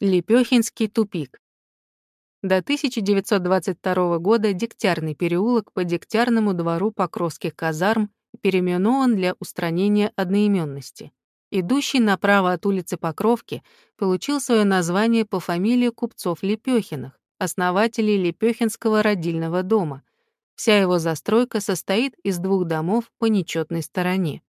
Лепёхинский тупик. До 1922 года Дегтярный переулок по Дегтярному двору Покровских казарм переименован для устранения одноименности. Идущий направо от улицы Покровки получил свое название по фамилии купцов Лепёхиных, основателей Лепёхинского родильного дома. Вся его застройка состоит из двух домов по нечетной стороне.